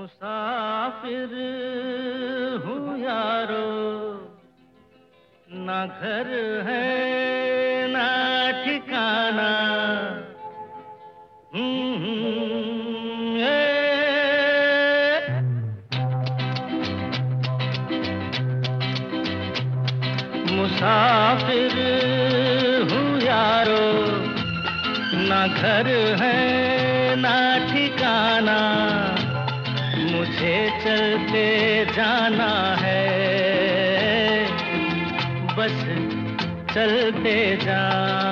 मुसाफिर हूँ यारो। ना घर है, ना ठिकाना। मुसाफिर हूँ यारो। ना घर है, ना ठिकाना। मुझे चलते जाना है। बस चलते जाना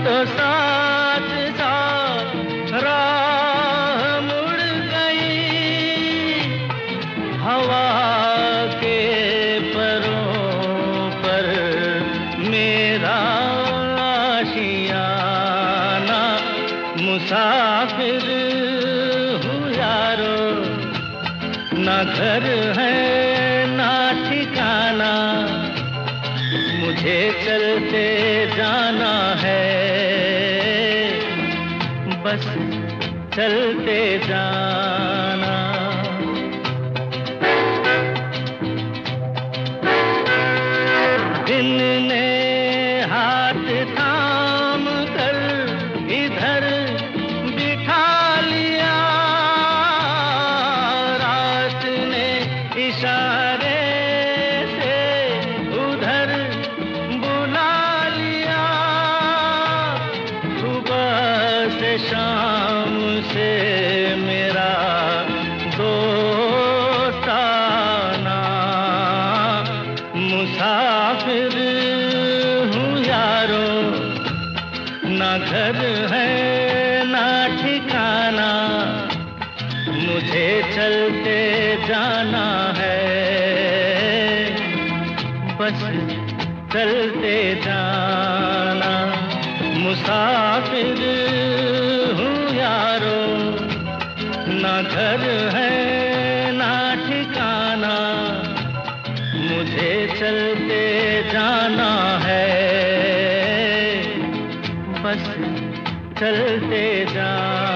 तो साथ साथ, राह मुड़ गई। हवा के परों पर मेरा आशियाना मुसाफिर हूँ यारो। ना घर है, ना ठिकाना मुझे चलते जाना है। बस चलते जाना। दिन ने शाम से मेरा दोस्ताना मुसाफिर हूँ यारो। ना घर है, ना ठिकाना, मुझे चलते जाना है। बस चलते जाना। मुसाफिर हूँ यारो। ना घर है, ना ठिकाना। मुझे चलते जाना है। बस चलते जाना